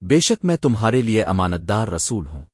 بے شک میں تمہارے لیے امانتدار رسول ہوں۔